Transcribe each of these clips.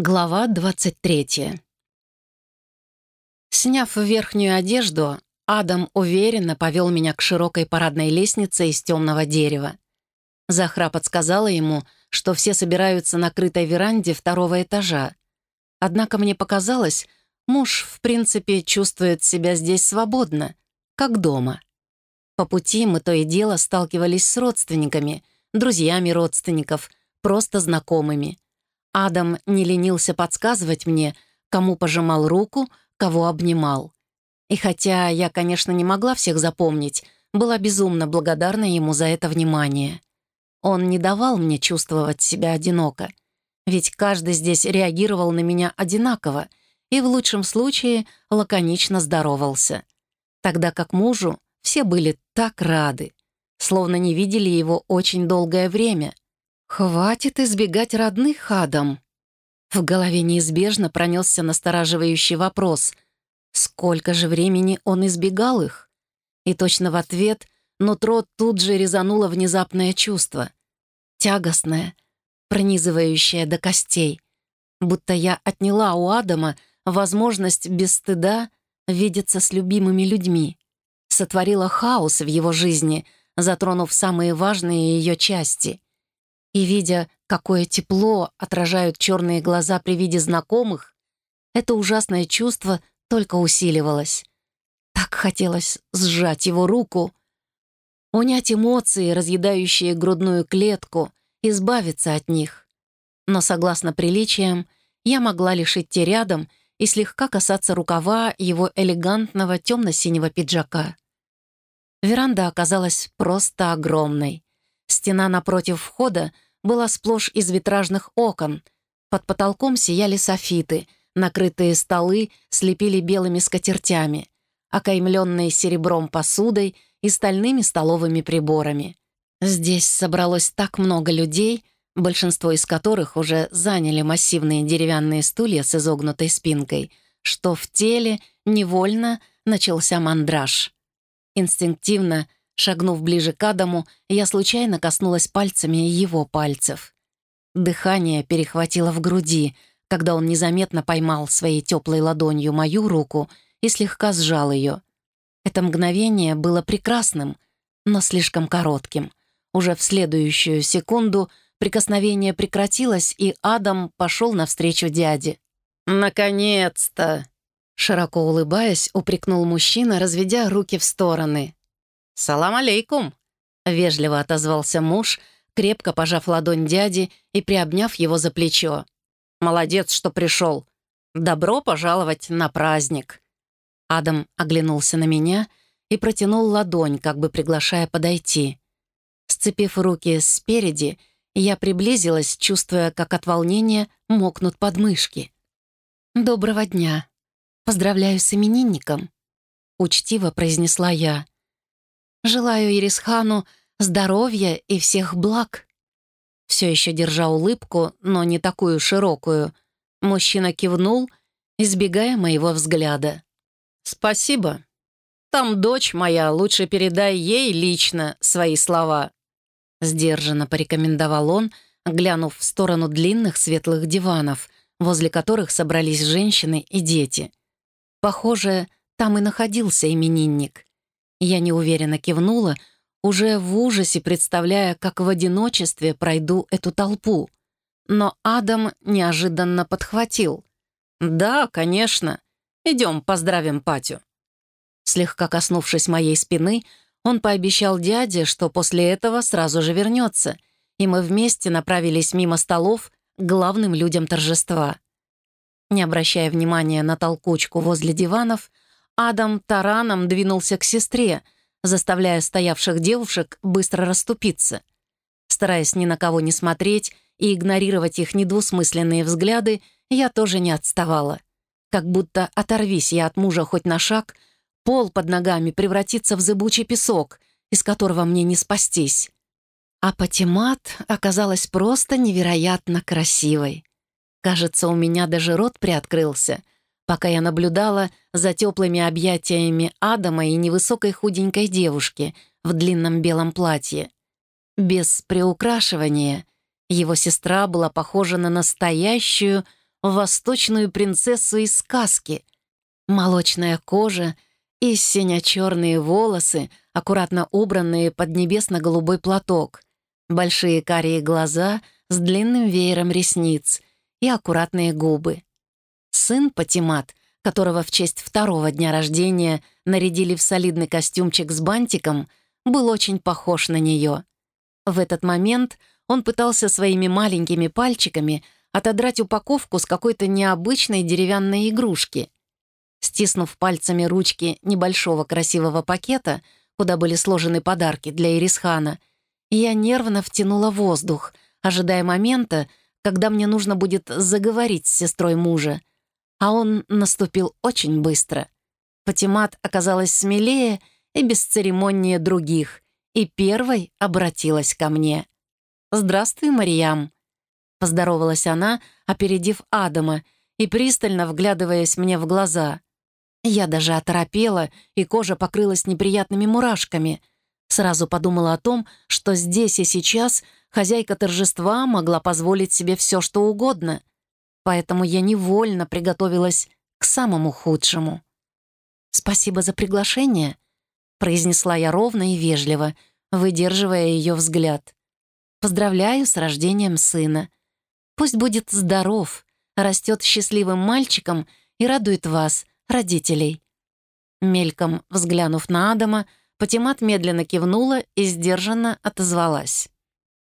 Глава 23 Сняв верхнюю одежду, Адам уверенно повел меня к широкой парадной лестнице из темного дерева. Захра подсказала ему, что все собираются на крытой веранде второго этажа. Однако мне показалось, муж, в принципе, чувствует себя здесь свободно, как дома. По пути мы то и дело сталкивались с родственниками, друзьями родственников, просто знакомыми — Адам не ленился подсказывать мне, кому пожимал руку, кого обнимал. И хотя я, конечно, не могла всех запомнить, была безумно благодарна ему за это внимание. Он не давал мне чувствовать себя одиноко, ведь каждый здесь реагировал на меня одинаково и в лучшем случае лаконично здоровался. Тогда как мужу все были так рады, словно не видели его очень долгое время — «Хватит избегать родных, Адам!» В голове неизбежно пронесся настораживающий вопрос. Сколько же времени он избегал их? И точно в ответ нутро тут же резануло внезапное чувство. Тягостное, пронизывающее до костей. Будто я отняла у Адама возможность без стыда видеться с любимыми людьми. Сотворила хаос в его жизни, затронув самые важные ее части — и, видя, какое тепло отражают черные глаза при виде знакомых, это ужасное чувство только усиливалось. Так хотелось сжать его руку, унять эмоции, разъедающие грудную клетку, избавиться от них. Но, согласно приличиям, я могла лишь идти рядом и слегка касаться рукава его элегантного темно-синего пиджака. Веранда оказалась просто огромной. Стена напротив входа была сплошь из витражных окон. Под потолком сияли софиты, накрытые столы слепили белыми скатертями, окаймленные серебром посудой и стальными столовыми приборами. Здесь собралось так много людей, большинство из которых уже заняли массивные деревянные стулья с изогнутой спинкой, что в теле невольно начался мандраж. Инстинктивно Шагнув ближе к Адаму, я случайно коснулась пальцами его пальцев. Дыхание перехватило в груди, когда он незаметно поймал своей теплой ладонью мою руку и слегка сжал ее. Это мгновение было прекрасным, но слишком коротким. Уже в следующую секунду прикосновение прекратилось, и Адам пошел навстречу дяде. «Наконец-то!» Широко улыбаясь, упрекнул мужчина, разведя руки в стороны. «Салам алейкум!» — вежливо отозвался муж, крепко пожав ладонь дяди и приобняв его за плечо. «Молодец, что пришел. Добро пожаловать на праздник!» Адам оглянулся на меня и протянул ладонь, как бы приглашая подойти. Сцепив руки спереди, я приблизилась, чувствуя, как от волнения мокнут подмышки. «Доброго дня! Поздравляю с именинником!» — учтиво произнесла я. Желаю Ирисхану здоровья и всех благ». Все еще держа улыбку, но не такую широкую, мужчина кивнул, избегая моего взгляда. «Спасибо. Там дочь моя, лучше передай ей лично свои слова». Сдержанно порекомендовал он, глянув в сторону длинных светлых диванов, возле которых собрались женщины и дети. Похоже, там и находился именинник. Я неуверенно кивнула, уже в ужасе представляя, как в одиночестве пройду эту толпу. Но Адам неожиданно подхватил. «Да, конечно. Идем поздравим Патю». Слегка коснувшись моей спины, он пообещал дяде, что после этого сразу же вернется, и мы вместе направились мимо столов к главным людям торжества. Не обращая внимания на толкучку возле диванов, Адам тараном двинулся к сестре, заставляя стоявших девушек быстро расступиться. Стараясь ни на кого не смотреть и игнорировать их недвусмысленные взгляды, я тоже не отставала. Как будто оторвись я от мужа хоть на шаг, пол под ногами превратится в зыбучий песок, из которого мне не спастись. А Патимат оказалась просто невероятно красивой. Кажется, у меня даже рот приоткрылся — пока я наблюдала за теплыми объятиями Адама и невысокой худенькой девушки в длинном белом платье. Без приукрашивания его сестра была похожа на настоящую восточную принцессу из сказки. Молочная кожа и сине-черные волосы, аккуратно убранные под небесно-голубой платок, большие карие глаза с длинным веером ресниц и аккуратные губы. Сын Патимат, которого в честь второго дня рождения нарядили в солидный костюмчик с бантиком, был очень похож на нее. В этот момент он пытался своими маленькими пальчиками отодрать упаковку с какой-то необычной деревянной игрушки. Стиснув пальцами ручки небольшого красивого пакета, куда были сложены подарки для Ирисхана, я нервно втянула воздух, ожидая момента, когда мне нужно будет заговорить с сестрой мужа. А он наступил очень быстро. Патимат оказалась смелее и бесцеремоннее других, и первой обратилась ко мне. «Здравствуй, Мариям», — поздоровалась она, опередив Адама и пристально вглядываясь мне в глаза. Я даже оторопела, и кожа покрылась неприятными мурашками. Сразу подумала о том, что здесь и сейчас хозяйка торжества могла позволить себе все, что угодно. Поэтому я невольно приготовилась к самому худшему. «Спасибо за приглашение», — произнесла я ровно и вежливо, выдерживая ее взгляд. «Поздравляю с рождением сына. Пусть будет здоров, растет счастливым мальчиком и радует вас, родителей». Мельком взглянув на Адама, Патимат медленно кивнула и сдержанно отозвалась.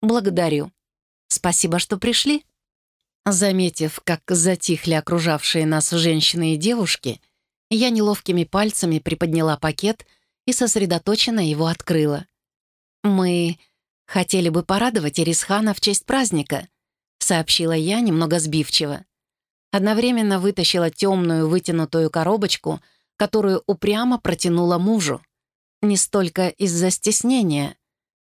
«Благодарю. Спасибо, что пришли». Заметив, как затихли окружавшие нас женщины и девушки, я неловкими пальцами приподняла пакет и сосредоточенно его открыла. «Мы хотели бы порадовать Ирисхана в честь праздника», сообщила я немного сбивчиво. Одновременно вытащила темную вытянутую коробочку, которую упрямо протянула мужу. Не столько из-за стеснения.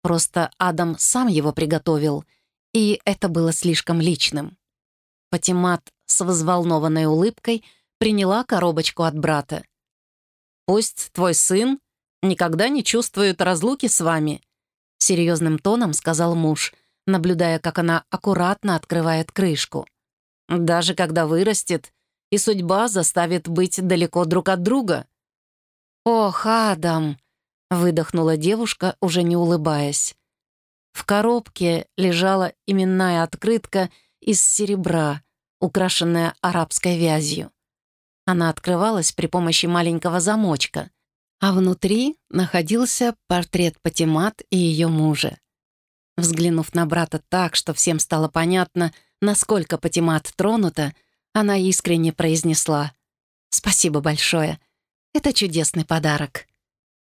Просто Адам сам его приготовил, и это было слишком личным. Патимат с взволнованной улыбкой приняла коробочку от брата. «Пусть твой сын никогда не чувствует разлуки с вами», серьезным тоном сказал муж, наблюдая, как она аккуратно открывает крышку. Даже когда вырастет, и судьба заставит быть далеко друг от друга. «Ох, Адам!» — выдохнула девушка, уже не улыбаясь. В коробке лежала именная открытка из серебра, украшенная арабской вязью. Она открывалась при помощи маленького замочка, а внутри находился портрет Патимат и ее мужа. Взглянув на брата так, что всем стало понятно, Насколько Патимат тронута, она искренне произнесла «Спасибо большое. Это чудесный подарок».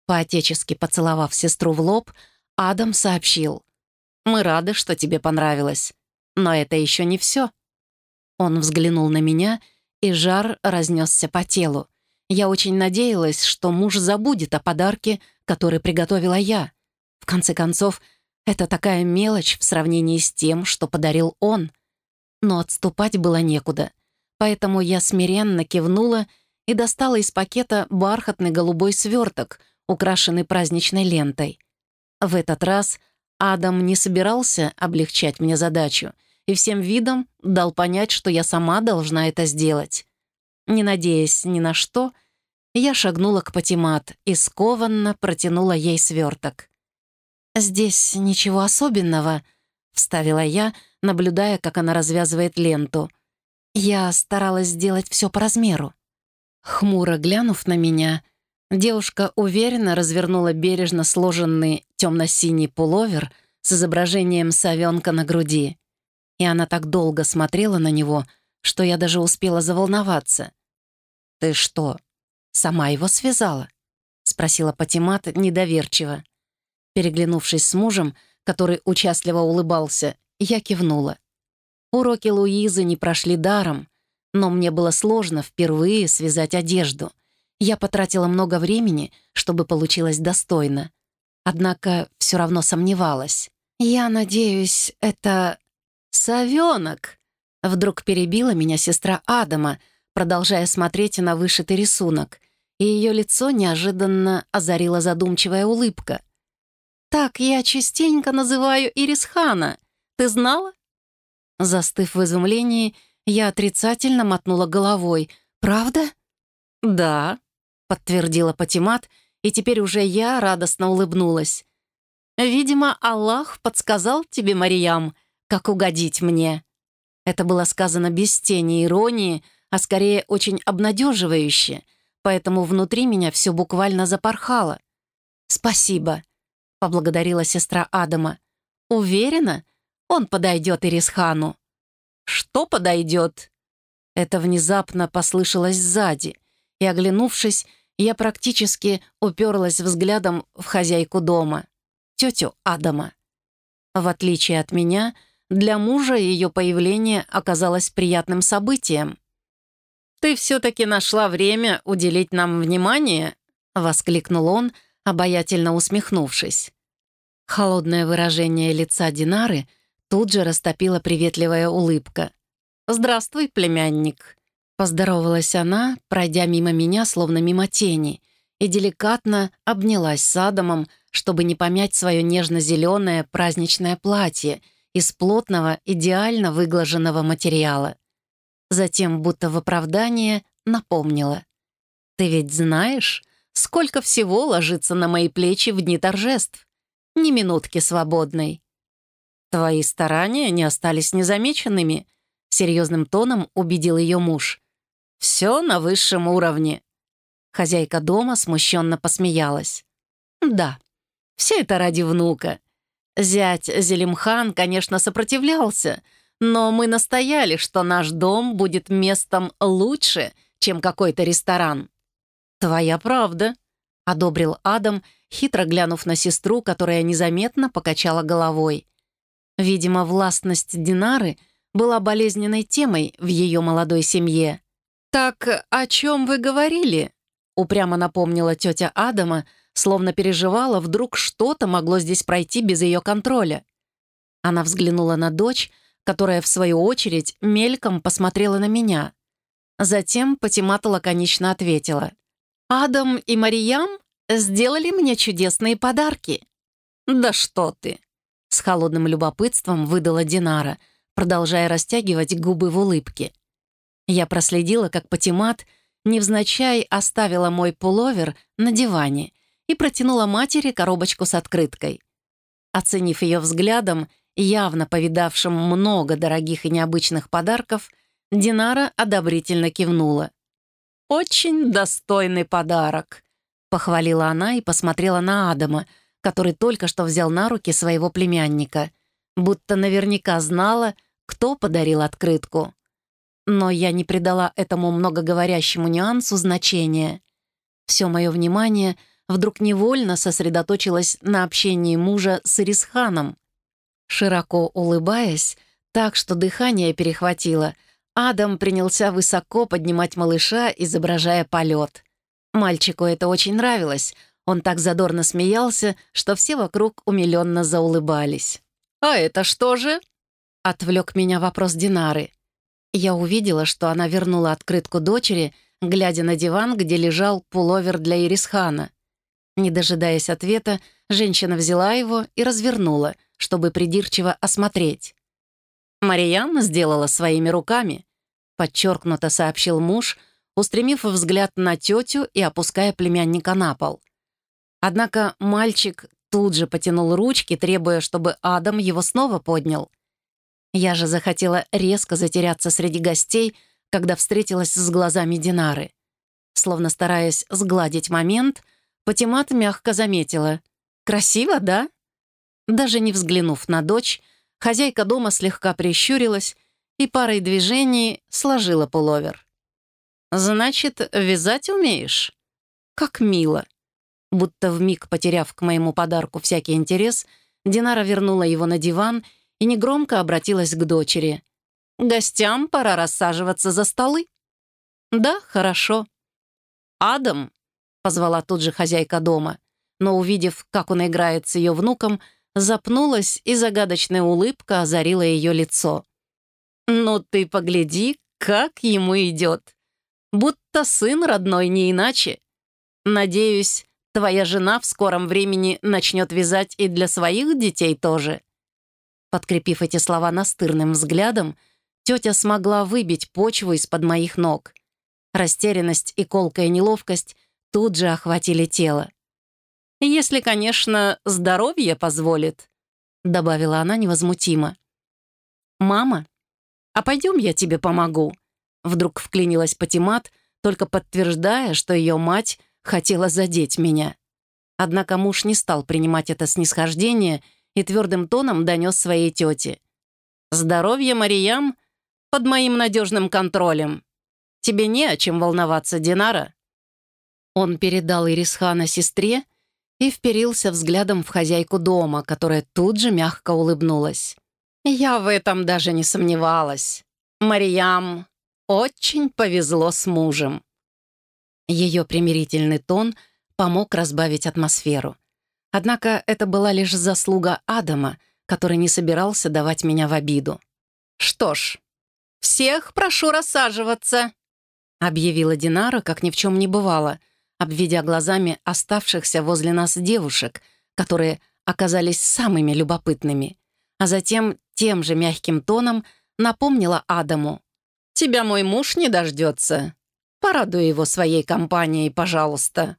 Поотечески поцеловав сестру в лоб, Адам сообщил «Мы рады, что тебе понравилось. Но это еще не все». Он взглянул на меня, и жар разнесся по телу. Я очень надеялась, что муж забудет о подарке, который приготовила я. В конце концов, это такая мелочь в сравнении с тем, что подарил он — но отступать было некуда. Поэтому я смиренно кивнула и достала из пакета бархатный голубой сверток, украшенный праздничной лентой. В этот раз Адам не собирался облегчать мне задачу и всем видом дал понять, что я сама должна это сделать. Не надеясь ни на что, я шагнула к Патимат и скованно протянула ей сверток. «Здесь ничего особенного», — вставила я, — наблюдая, как она развязывает ленту. Я старалась сделать все по размеру. Хмуро глянув на меня, девушка уверенно развернула бережно сложенный темно-синий пуловер с изображением совенка на груди. И она так долго смотрела на него, что я даже успела заволноваться. «Ты что, сама его связала?» — спросила Патимат недоверчиво. Переглянувшись с мужем, который участливо улыбался, я кивнула. Уроки Луизы не прошли даром, но мне было сложно впервые связать одежду. Я потратила много времени, чтобы получилось достойно. Однако все равно сомневалась. «Я надеюсь, это... совенок!» Вдруг перебила меня сестра Адама, продолжая смотреть на вышитый рисунок, и ее лицо неожиданно озарила задумчивая улыбка. «Так я частенько называю Ирисхана. Ты знала?» Застыв в изумлении, Я отрицательно мотнула головой. «Правда?» «Да», — подтвердила Патимат, и теперь уже я радостно улыбнулась. «Видимо, Аллах подсказал тебе, Мариям, как угодить мне». Это было сказано без тени иронии, а скорее очень обнадеживающе, поэтому внутри меня все буквально запорхало. «Спасибо», — поблагодарила сестра Адама. «Уверена, он подойдет Ирисхану». «Что подойдет?» Это внезапно послышалось сзади, и, оглянувшись, я практически уперлась взглядом в хозяйку дома, тетю Адама. В отличие от меня, для мужа ее появление оказалось приятным событием. «Ты все-таки нашла время уделить нам внимание?» — воскликнул он, обаятельно усмехнувшись. Холодное выражение лица Динары тут же растопила приветливая улыбка. «Здравствуй, племянник!» Поздоровалась она, пройдя мимо меня, словно мимо тени, и деликатно обнялась с Адамом, чтобы не помять свое нежно-зеленое праздничное платье из плотного, идеально выглаженного материала. Затем, будто в оправдание, напомнила. «Ты ведь знаешь, сколько всего ложится на мои плечи в дни торжеств? Ни минутки свободной». «Твои старания не остались незамеченными», — серьезным тоном убедил ее муж. Все на высшем уровне». Хозяйка дома смущенно посмеялась. «Да, все это ради внука. Зять Зелимхан, конечно, сопротивлялся, но мы настояли, что наш дом будет местом лучше, чем какой-то ресторан». «Твоя правда», — одобрил Адам, хитро глянув на сестру, которая незаметно покачала головой. Видимо, властность Динары была болезненной темой в ее молодой семье. «Так о чем вы говорили?» — упрямо напомнила тетя Адама, словно переживала, вдруг что-то могло здесь пройти без ее контроля. Она взглянула на дочь, которая, в свою очередь, мельком посмотрела на меня. Затем Патимата лаконично ответила. «Адам и Мариям сделали мне чудесные подарки». «Да что ты!» — с холодным любопытством выдала Динара, продолжая растягивать губы в улыбке. Я проследила, как Патимат невзначай оставила мой пуловер на диване и протянула матери коробочку с открыткой. Оценив ее взглядом, явно повидавшим много дорогих и необычных подарков, Динара одобрительно кивнула. «Очень достойный подарок», — похвалила она и посмотрела на Адама, который только что взял на руки своего племянника, будто наверняка знала, кто подарил открытку. Но я не придала этому многоговорящему нюансу значения. Все мое внимание вдруг невольно сосредоточилось на общении мужа с Ирисханом. Широко улыбаясь, так что дыхание перехватило, Адам принялся высоко поднимать малыша, изображая полет. Мальчику это очень нравилось. Он так задорно смеялся, что все вокруг умиленно заулыбались. «А это что же?» — отвлек меня вопрос Динары. Я увидела, что она вернула открытку дочери, глядя на диван, где лежал пуловер для Ирисхана. Не дожидаясь ответа, женщина взяла его и развернула, чтобы придирчиво осмотреть. «Мариям сделала своими руками», — подчеркнуто сообщил муж, устремив взгляд на тетю и опуская племянника на пол. Однако мальчик тут же потянул ручки, требуя, чтобы Адам его снова поднял — я же захотела резко затеряться среди гостей, когда встретилась с глазами Динары. Словно стараясь сгладить момент, Патимат мягко заметила. «Красиво, да?» Даже не взглянув на дочь, хозяйка дома слегка прищурилась и парой движений сложила пуловер. «Значит, вязать умеешь?» «Как мило!» Будто вмиг потеряв к моему подарку всякий интерес, Динара вернула его на диван и негромко обратилась к дочери. «Гостям пора рассаживаться за столы». «Да, хорошо». «Адам», — позвала тут же хозяйка дома, но, увидев, как он играет с ее внуком, запнулась, и загадочная улыбка озарила ее лицо. «Ну ты погляди, как ему идет. Будто сын родной не иначе. Надеюсь, твоя жена в скором времени начнет вязать и для своих детей тоже». Подкрепив эти слова настырным взглядом, тетя смогла выбить почву из-под моих ног. Растерянность и колкая неловкость тут же охватили тело. «Если, конечно, здоровье позволит», — добавила она невозмутимо. «Мама, а пойдем я тебе помогу», — вдруг вклинилась Патимат, только подтверждая, что ее мать хотела задеть меня. Однако муж не стал принимать это снисхождение и твердым тоном донес своей тете. «Здоровье Мариям под моим надежным контролем. Тебе не о чем волноваться, Динара». Он передал Ирисхана сестре и вперился взглядом в хозяйку дома, которая тут же мягко улыбнулась. «Я в этом даже не сомневалась. Мариям очень повезло с мужем». Ее примирительный тон помог разбавить атмосферу. Однако это была лишь заслуга Адама, который не собирался давать меня в обиду. «Что ж, всех прошу рассаживаться», — объявила Динара, как ни в чем не бывало — обведя глазами оставшихся возле нас девушек, которые оказались самыми любопытными, а затем тем же мягким тоном напомнила Адаму. «Тебя мой муж не дождется. Порадуй его своей компанией, пожалуйста».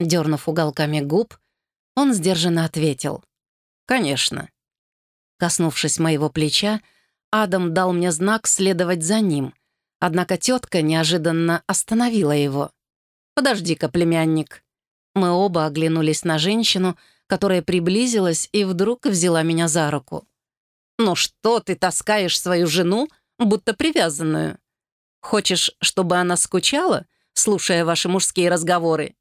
Дернув уголками губ, он сдержанно ответил. «Конечно». Коснувшись моего плеча, Адам дал мне знак следовать за ним, однако тетка неожиданно остановила его. «Подожди-ка, племянник». Мы оба оглянулись на женщину, которая приблизилась и вдруг взяла меня за руку. «Ну что ты таскаешь свою жену, будто привязанную? Хочешь, чтобы она скучала, слушая ваши мужские разговоры?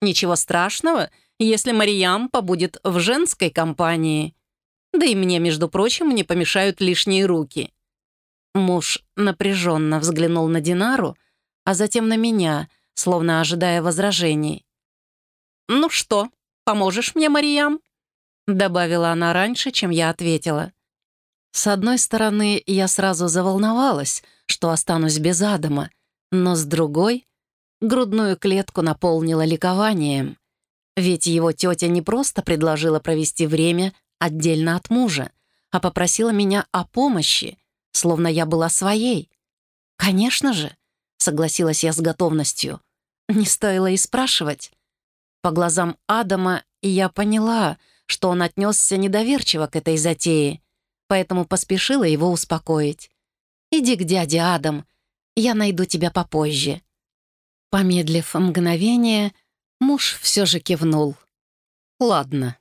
Ничего страшного, если Мариям побудет в женской компании. Да и мне, между прочим, не помешают лишние руки». Муж напряженно взглянул на Динару, а затем на меня, словно ожидая возражений. «Ну что, поможешь мне, Мариям?» добавила она раньше, чем я ответила. С одной стороны, я сразу заволновалась, что останусь без Адама, но с другой — грудную клетку наполнила ликованием. Ведь его тетя не просто предложила провести время отдельно от мужа, а попросила меня о помощи, словно я была своей. «Конечно же», — согласилась я с готовностью, не стоило и спрашивать. По глазам Адама я поняла, что он отнесся недоверчиво к этой затее, поэтому поспешила его успокоить. «Иди к дяде Адам, я найду тебя попозже». Помедлив мгновение, муж все же кивнул. «Ладно».